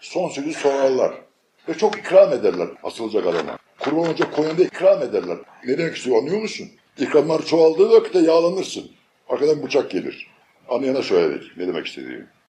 son sözü sorarlar. Ve çok ikram ederler asılacak adama. Kurban olacak koyunda ikram ederler. Ne demek istiyor anlıyor musun? İkramlar çoğaldığı vakitte yağlanırsın. Arkadan bıçak gelir. Anlayana söyledik ne demek istediğimi.